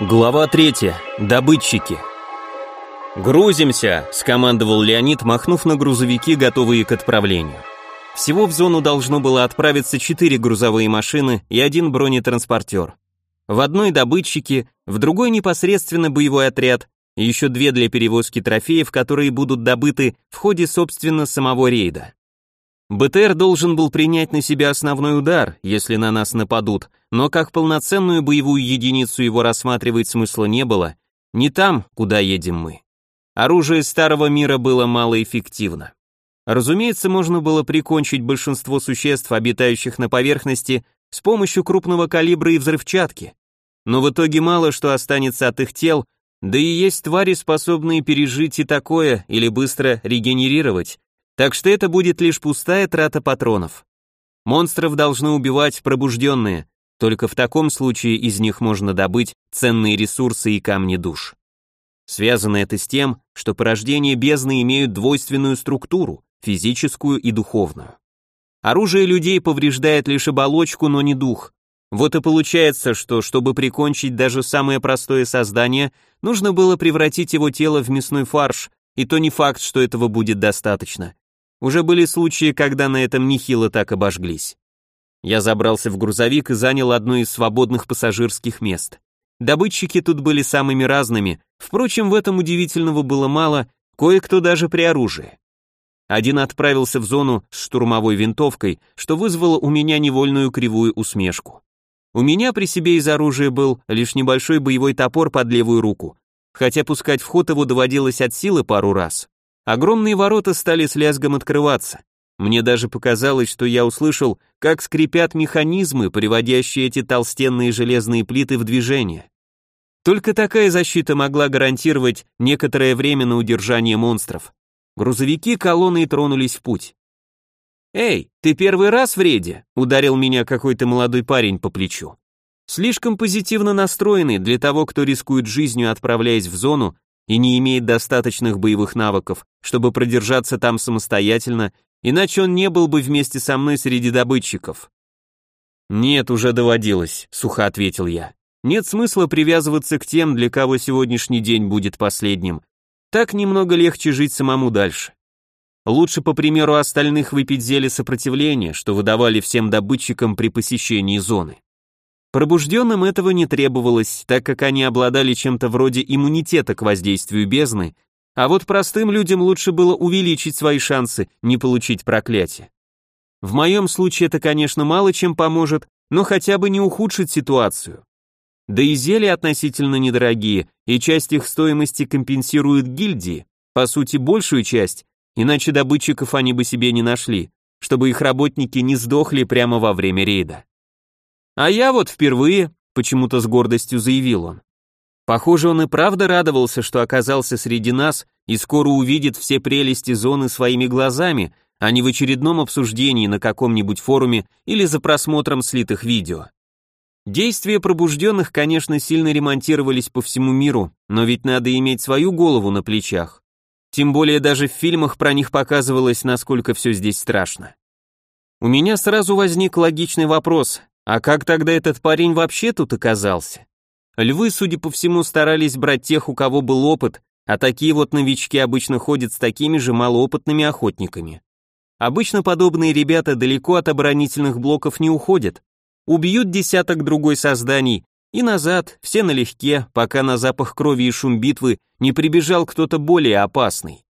Глава 3. Добытчики. «Грузимся!» – скомандовал Леонид, махнув на грузовики, готовые к отправлению. Всего в зону должно было отправиться четыре грузовые машины и один бронетранспортер. В одной добытчики, в другой непосредственно боевой отряд, еще две для перевозки трофеев, которые будут добыты в ходе, собственно, самого рейда. БТР должен был принять на себя основной удар, если на нас нападут, но как полноценную боевую единицу его рассматривать смысла не было, не там, куда едем мы. Оружие старого мира было малоэффективно. Разумеется, можно было прикончить большинство существ, обитающих на поверхности, с помощью крупного калибра и взрывчатки. Но в итоге мало что останется от их тел, да и есть твари, способные пережить и такое или быстро регенерировать, так что это будет лишь пустая трата патронов. Монстров должны убивать пробужденные, только в таком случае из них можно добыть ценные ресурсы и камни душ. Связано это с тем, что порождения бездны имеют двойственную структуру, физическую и духовную. Оружие людей повреждает лишь оболочку, но не дух. Вот и получается, что чтобы прикончить даже самое простое создание, нужно было превратить его тело в мясной фарш, и то не факт, что этого будет достаточно. Уже были случаи, когда на этом нехило так обожглись. Я забрался в грузовик и занял одно из свободных пассажирских мест. Добытчики тут были самыми разными, впрочем, в этом удивительного было мало, кое-кто даже при оружии. Один отправился в зону с штурмовой винтовкой, что вызвало у меня невольную кривую усмешку. У меня при себе из оружия был лишь небольшой боевой топор под левую руку, хотя пускать в ход его доводилось от силы пару раз. Огромные ворота стали с лязгом открываться. Мне даже показалось, что я услышал, как скрипят механизмы, приводящие эти толстенные железные плиты в движение. Только такая защита могла гарантировать некоторое время на удержание монстров. Грузовики колонной тронулись в путь. «Эй, ты первый раз в рейде?» — ударил меня какой-то молодой парень по плечу. Слишком позитивно настроенный для того, кто рискует жизнью, отправляясь в зону, и не имеет достаточных боевых навыков, чтобы продержаться там самостоятельно, иначе он не был бы вместе со мной среди добытчиков. «Нет, уже доводилось», — сухо ответил я. «Нет смысла привязываться к тем, для кого сегодняшний день будет последним. Так немного легче жить самому дальше. Лучше, по примеру остальных, выпить зелье сопротивления, что выдавали всем добытчикам при посещении зоны. Пробужденным этого не требовалось, так как они обладали чем-то вроде иммунитета к воздействию бездны, а вот простым людям лучше было увеличить свои шансы не получить проклятие. В моем случае это, конечно, мало чем поможет, но хотя бы не ухудшит ситуацию. Да и зелья относительно недорогие, и часть их стоимости компенсирует гильдии, по сути большую часть, иначе добытчиков они бы себе не нашли, чтобы их работники не сдохли прямо во время рейда. А я вот впервые, почему-то с гордостью заявил он. Похоже, он и правда радовался, что оказался среди нас и скоро увидит все прелести зоны своими глазами, а не в очередном обсуждении на каком-нибудь форуме или за просмотром слитых видео. Действия пробужденных, конечно, сильно ремонтировались по всему миру, но ведь надо иметь свою голову на плечах. Тем более даже в фильмах про них показывалось, насколько все здесь страшно. У меня сразу возник логичный вопрос, а как тогда этот парень вообще тут оказался? Львы, судя по всему, старались брать тех, у кого был опыт, а такие вот новички обычно ходят с такими же малоопытными охотниками. Обычно подобные ребята далеко от оборонительных блоков не уходят. Убьют десяток другой созданий и назад, все налегке, пока на запах крови и шум битвы не прибежал кто-то более опасный.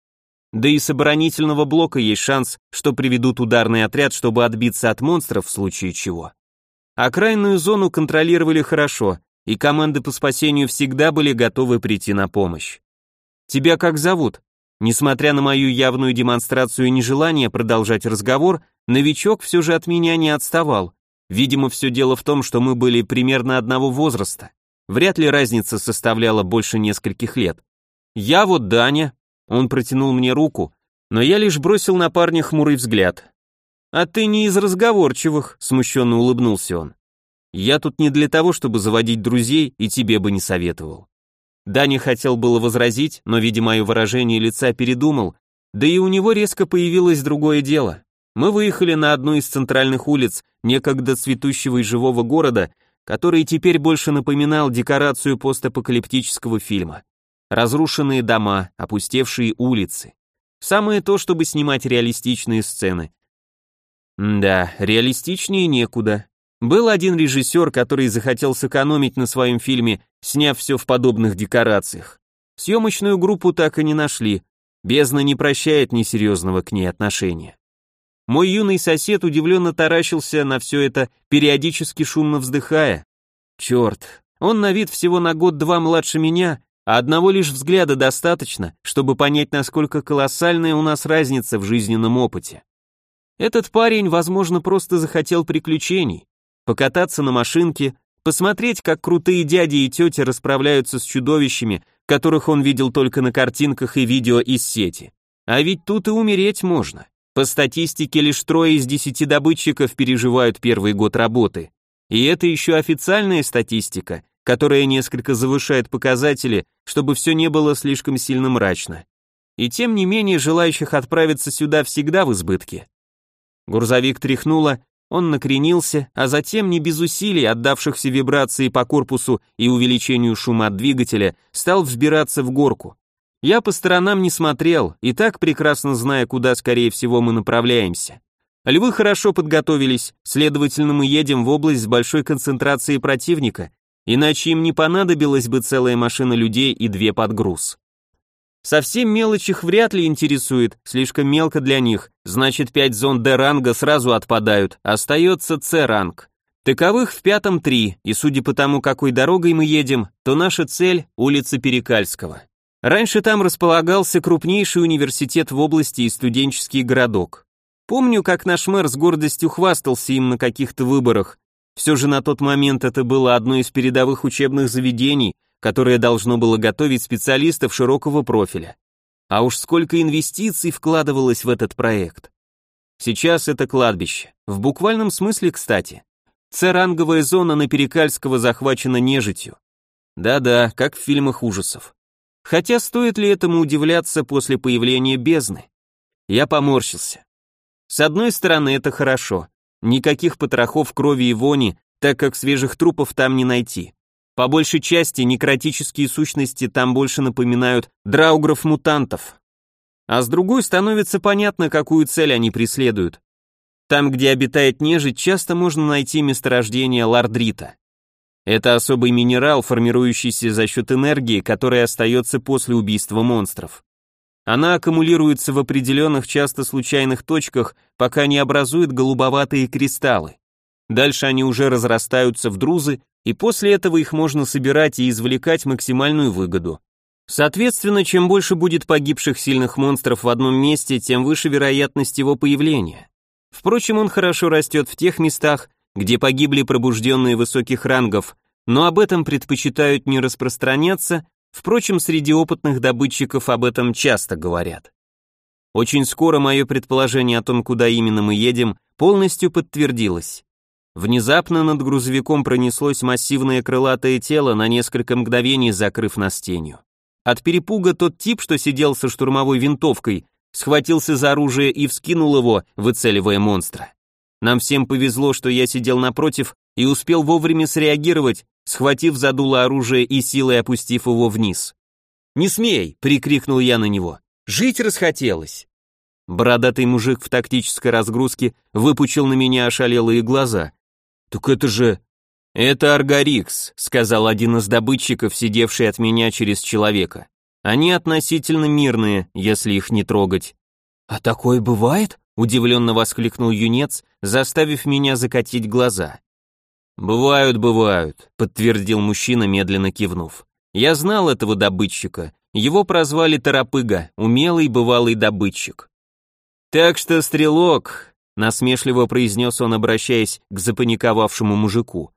Да и с оборонительного блока есть шанс, что приведут ударный отряд, чтобы отбиться от монстров в случае чего. Окраинную зону контролировали хорошо, и команды по спасению всегда были готовы прийти на помощь. «Тебя как зовут?» Несмотря на мою явную демонстрацию нежелания продолжать разговор, новичок все же от меня не отставал. Видимо, все дело в том, что мы были примерно одного возраста. Вряд ли разница составляла больше нескольких лет. «Я вот Даня», он протянул мне руку, но я лишь бросил на парня хмурый взгляд. «А ты не из разговорчивых», — смущенно улыбнулся он. «Я тут не для того, чтобы заводить друзей, и тебе бы не советовал». Даня хотел было возразить, но, видя мое выражение лица, передумал, да и у него резко появилось другое дело. Мы выехали на одну из центральных улиц некогда цветущего и живого города, который теперь больше напоминал декорацию постапокалиптического фильма. Разрушенные дома, опустевшие улицы. Самое то, чтобы снимать реалистичные сцены. Да, реалистичнее некуда. Был один режиссер, который захотел сэкономить на своем фильме, сняв все в подобных декорациях. Съемочную группу так и не нашли. Бездна не прощает несерьезного к ней отношения. Мой юный сосед удивленно таращился на все это, периодически шумно вздыхая. Черт, он на вид всего на год-два младше меня, а одного лишь взгляда достаточно, чтобы понять, насколько колоссальная у нас разница в жизненном опыте. Этот парень, возможно, просто захотел приключений, покататься на машинке, посмотреть, как крутые дяди и тети расправляются с чудовищами, которых он видел только на картинках и видео из сети. А ведь тут и умереть можно. По статистике лишь трое из десяти добытчиков переживают первый год работы. И это еще официальная статистика, которая несколько завышает показатели, чтобы все не было слишком сильно мрачно. И тем не менее желающих отправиться сюда всегда в избытке. Грузовик тряхнуло, он накренился, а затем, не без усилий, отдавшихся вибрации по корпусу и увеличению шума от двигателя, стал взбираться в горку. Я по сторонам не смотрел, и так прекрасно зная, куда скорее всего мы направляемся. Львы хорошо подготовились, следовательно, мы едем в область с большой концентрацией противника, иначе им не понадобилась бы целая машина людей и две подгруз. Совсем мелочь их вряд ли интересует, слишком мелко для них, значит 5 зон Д-ранга сразу отпадают, остается С-ранг. Таковых в пятом три, и судя по тому, какой дорогой мы едем, то наша цель – улица Перекальского. Раньше там располагался крупнейший университет в области и студенческий городок. Помню, как наш мэр с гордостью хвастался им на каких-то выборах. Все же на тот момент это было одно из передовых учебных заведений, которое должно было готовить специалистов широкого профиля. А уж сколько инвестиций вкладывалось в этот проект. Сейчас это кладбище. В буквальном смысле, кстати. С-ранговая зона на Перекальского захвачена нежитью. Да-да, как в фильмах ужасов. Хотя стоит ли этому удивляться после появления бездны? Я поморщился. С одной стороны, это хорошо. Никаких потрохов крови и вони, так как свежих трупов там не найти. По большей части некротические сущности там больше напоминают драугров-мутантов. А с другой становится понятно, какую цель они преследуют. Там, где обитает нежить, часто можно найти месторождение лардрита. Это особый минерал, формирующийся за счет энергии, которая остается после убийства монстров. Она аккумулируется в определенных часто случайных точках, пока не образует голубоватые кристаллы. Дальше они уже разрастаются в друзы и после этого их можно собирать и извлекать максимальную выгоду. Соответственно, чем больше будет погибших сильных монстров в одном месте, тем выше вероятность его появления. Впрочем, он хорошо растет в тех местах, где погибли пробужденные высоких рангов, но об этом предпочитают не распространяться, впрочем, среди опытных добытчиков об этом часто говорят. Очень скоро мое предположение о том, куда именно мы едем, полностью подтвердилось. Внезапно над грузовиком пронеслось массивное крылатое тело, на несколько мгновений закрыв нас тенью. От перепуга тот тип, что сидел со штурмовой винтовкой, схватился за оружие и вскинул его, выцеливая монстра. Нам всем повезло, что я сидел напротив и успел вовремя среагировать, схватив за дуло оружие и силой опустив его вниз. «Не смей!» — прикрикнул я на него. «Жить расхотелось!» Бородатый мужик в тактической разгрузке выпучил на меня ошалелые глаза. «Так это же...» «Это Аргарикс», — сказал один из добытчиков, сидевший от меня через человека. «Они относительно мирные, если их не трогать». «А такое бывает?» — удивленно воскликнул юнец, заставив меня закатить глаза. «Бывают, бывают», — подтвердил мужчина, медленно кивнув. «Я знал этого добытчика. Его прозвали Торопыга, умелый бывалый добытчик». «Так что, стрелок, насмешливо произнес он, обращаясь к запаниковавшему мужику.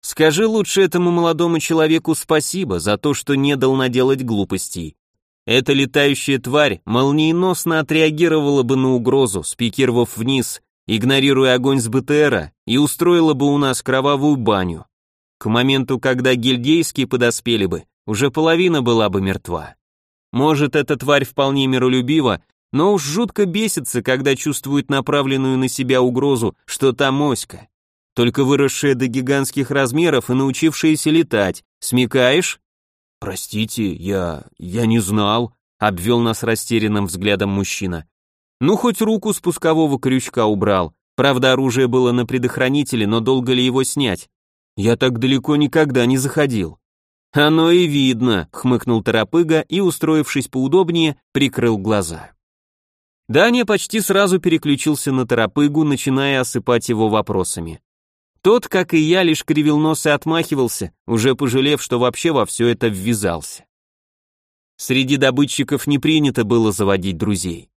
Скажи лучше этому молодому человеку спасибо за то, что не дал наделать глупостей. Эта летающая тварь молниеносно отреагировала бы на угрозу, спикировав вниз, игнорируя огонь с БТРа, и устроила бы у нас кровавую баню. К моменту, когда гильдейские подоспели бы, уже половина была бы мертва. Может, эта тварь вполне миролюбива, но уж жутко бесится, когда чувствует направленную на себя угрозу, что та моська. Только выросшая до гигантских размеров и научившаяся летать. Смекаешь? Простите, я... я не знал, обвел нас растерянным взглядом мужчина. Ну, хоть руку с пускового крючка убрал. Правда, оружие было на предохранителе, но долго ли его снять? Я так далеко никогда не заходил. Оно и видно, хмыкнул Торопыга и, устроившись поудобнее, прикрыл глаза. Даня почти сразу переключился на Торопыгу, начиная осыпать его вопросами. Тот, как и я, лишь кривил нос и отмахивался, уже пожалев, что вообще во все это ввязался. Среди добытчиков не принято было заводить друзей.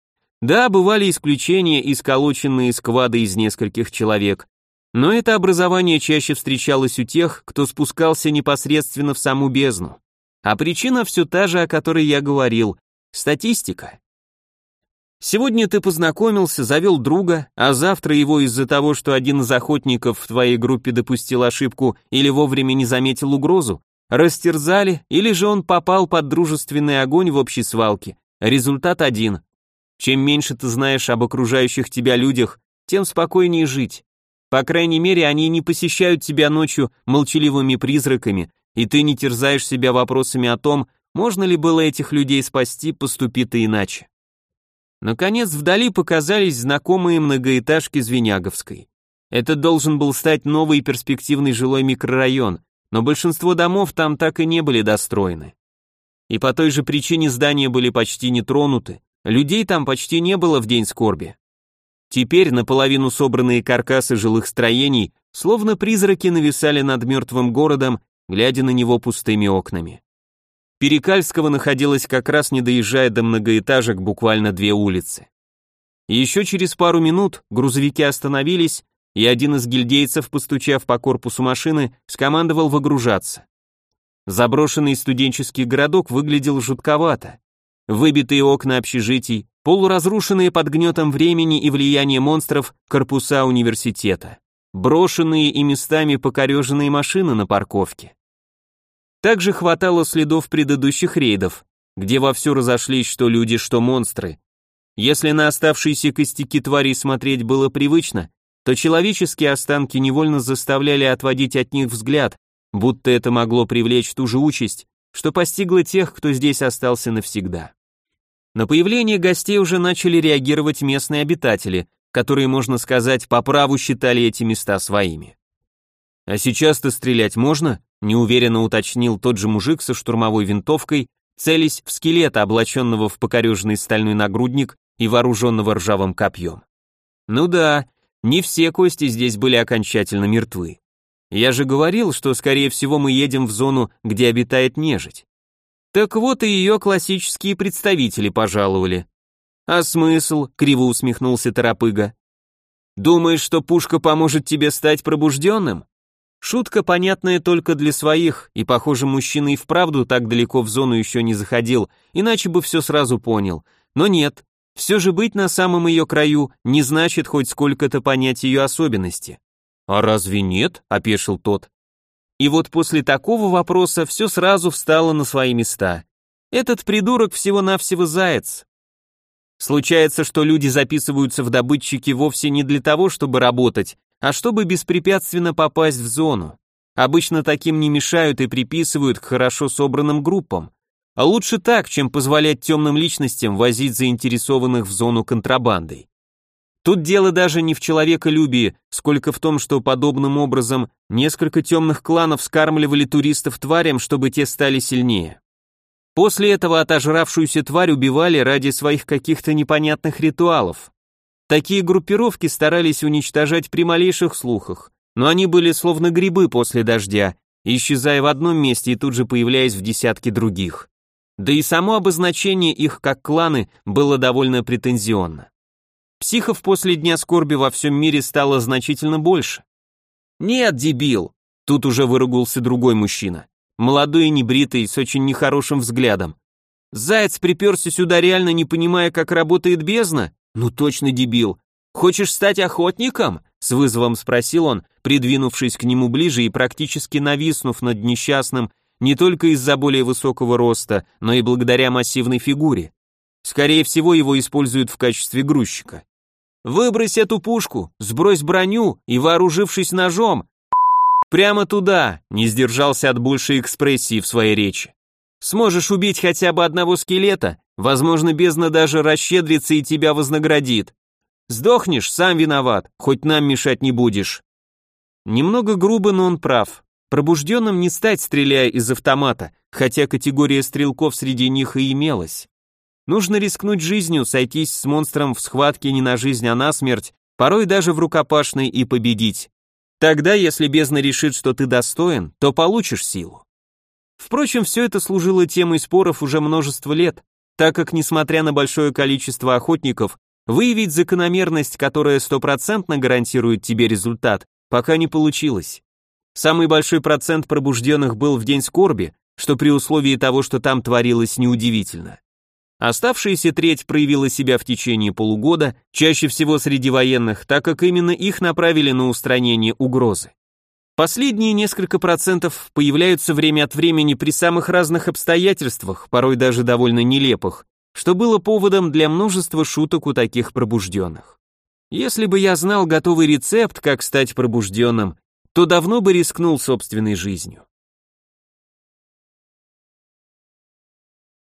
Да, бывали исключения и сколоченные сквады из нескольких человек, но это образование чаще встречалось у тех, кто спускался непосредственно в саму бездну. А причина все та же, о которой я говорил – статистика. Сегодня ты познакомился, завел друга, а завтра его из-за того, что один из охотников в твоей группе допустил ошибку или вовремя не заметил угрозу, растерзали, или же он попал под дружественный огонь в общей свалке. Результат один. Чем меньше ты знаешь об окружающих тебя людях, тем спокойнее жить. По крайней мере, они не посещают тебя ночью молчаливыми призраками, и ты не терзаешь себя вопросами о том, можно ли было этих людей спасти, поступить иначе. Наконец, вдали показались знакомые многоэтажки Звеняговской. Это должен был стать новый перспективный жилой микрорайон, но большинство домов там так и не были достроены. И по той же причине здания были почти не тронуты, людей там почти не было в день скорби. Теперь наполовину собранные каркасы жилых строений, словно призраки нависали над мертвым городом, глядя на него пустыми окнами. Перекальского находилось как раз не доезжая до многоэтажек буквально две улицы. Еще через пару минут грузовики остановились, и один из гильдейцев, постучав по корпусу машины, скомандовал выгружаться. Заброшенный студенческий городок выглядел жутковато. Выбитые окна общежитий, полуразрушенные под гнетом времени и влияния монстров корпуса университета, брошенные и местами покореженные машины на парковке. Также хватало следов предыдущих рейдов, где вовсю разошлись что люди, что монстры. Если на оставшиеся костяки тварей смотреть было привычно, то человеческие останки невольно заставляли отводить от них взгляд, будто это могло привлечь ту же участь, что постигло тех, кто здесь остался навсегда. На появление гостей уже начали реагировать местные обитатели, которые, можно сказать, по праву считали эти места своими. «А сейчас-то стрелять можно?» неуверенно уточнил тот же мужик со штурмовой винтовкой, целясь в скелета, облаченного в покореженный стальной нагрудник и вооруженного ржавым копьем. Ну да, не все кости здесь были окончательно мертвы. Я же говорил, что скорее всего мы едем в зону, где обитает нежить. Так вот и ее классические представители пожаловали. А смысл? Криво усмехнулся Торопыга. Думаешь, что пушка поможет тебе стать пробужденным? Шутка, понятная только для своих, и, похоже, мужчина и вправду так далеко в зону еще не заходил, иначе бы все сразу понял. Но нет, все же быть на самом ее краю не значит хоть сколько-то понять ее особенности. «А разве нет?» – опешил тот. И вот после такого вопроса все сразу встало на свои места. Этот придурок всего-навсего заяц. Случается, что люди записываются в добытчики вовсе не для того, чтобы работать, а чтобы беспрепятственно попасть в зону. Обычно таким не мешают и приписывают к хорошо собранным группам. А лучше так, чем позволять темным личностям возить заинтересованных в зону контрабандой. Тут дело даже не в человеколюбии, сколько в том, что подобным образом несколько темных кланов скармливали туристов тварям, чтобы те стали сильнее. После этого отожравшуюся тварь убивали ради своих каких-то непонятных ритуалов. Такие группировки старались уничтожать при малейших слухах, но они были словно грибы после дождя, исчезая в одном месте и тут же появляясь в десятке других. Да и само обозначение их как кланы было довольно претензионно. Психов после Дня скорби во всем мире стало значительно больше. «Нет, дебил!» Тут уже выругался другой мужчина. Молодой и небритый, с очень нехорошим взглядом. «Заяц приперся сюда, реально не понимая, как работает бездна? «Ну точно дебил. Хочешь стать охотником?» С вызовом спросил он, придвинувшись к нему ближе и практически нависнув над несчастным не только из-за более высокого роста, но и благодаря массивной фигуре. Скорее всего, его используют в качестве грузчика. Выбрось эту пушку, сбрось броню и, вооружившись ножом, прямо туда, не сдержался от большей экспрессии в своей речи. Сможешь убить хотя бы одного скелета, возможно, бездна даже расщедрится и тебя вознаградит. Сдохнешь, сам виноват, хоть нам мешать не будешь. Немного грубо, но он прав. Пробужденным не стать, стреляя из автомата, хотя категория стрелков среди них и имелась. Нужно рискнуть жизнью, сойтись с монстром в схватке не на жизнь, а на смерть, порой даже в рукопашной и победить. Тогда, если бездна решит, что ты достоин, то получишь силу. Впрочем, все это служило темой споров уже множество лет, так как, несмотря на большое количество охотников, выявить закономерность, которая стопроцентно гарантирует тебе результат, пока не получилось. Самый большой процент пробужденных был в день скорби, что при условии того, что там творилось неудивительно. Оставшаяся треть проявила себя в течение полугода, чаще всего среди военных, так как именно их направили на устранение угрозы. Последние несколько процентов появляются время от времени при самых разных обстоятельствах, порой даже довольно нелепых, что было поводом для множества шуток у таких пробужденных. Если бы я знал готовый рецепт, как стать пробужденным, то давно бы рискнул собственной жизнью.